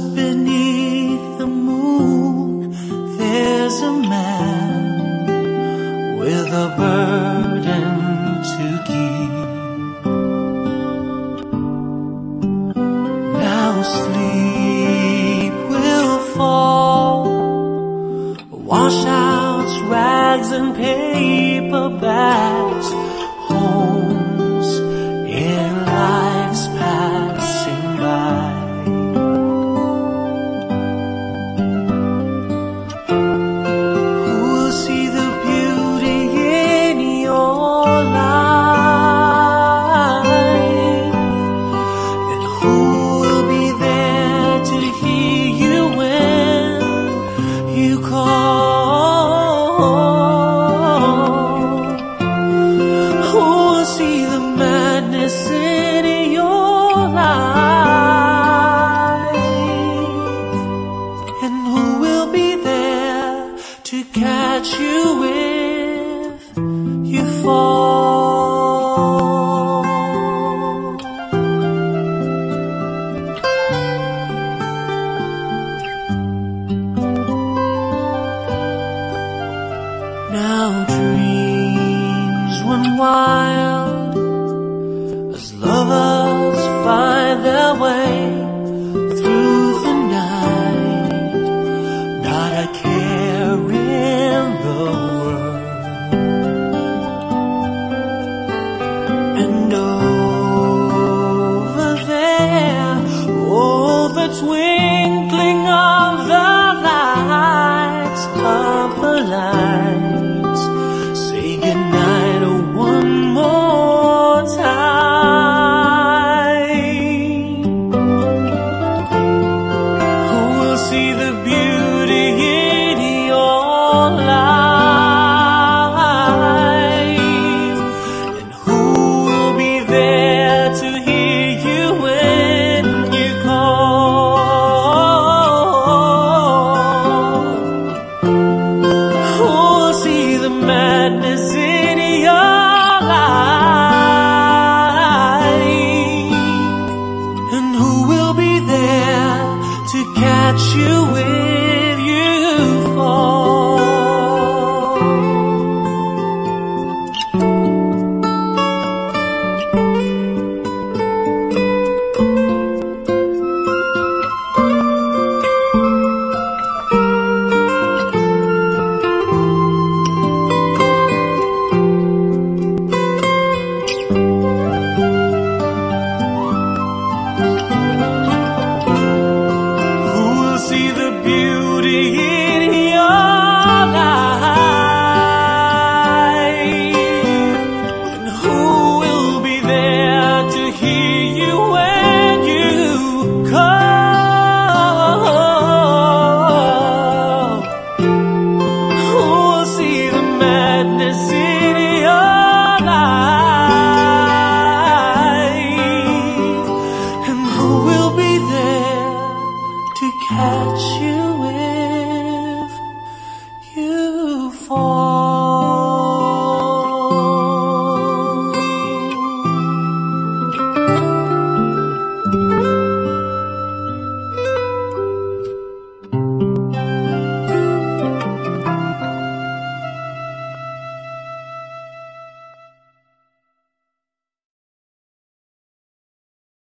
beneath the moon, there's a man with a burden to keep. Now sleep will fall, wash out rags and pain. wild as lovers find their way through the night. Not a care in the world, and over there, twin. you will.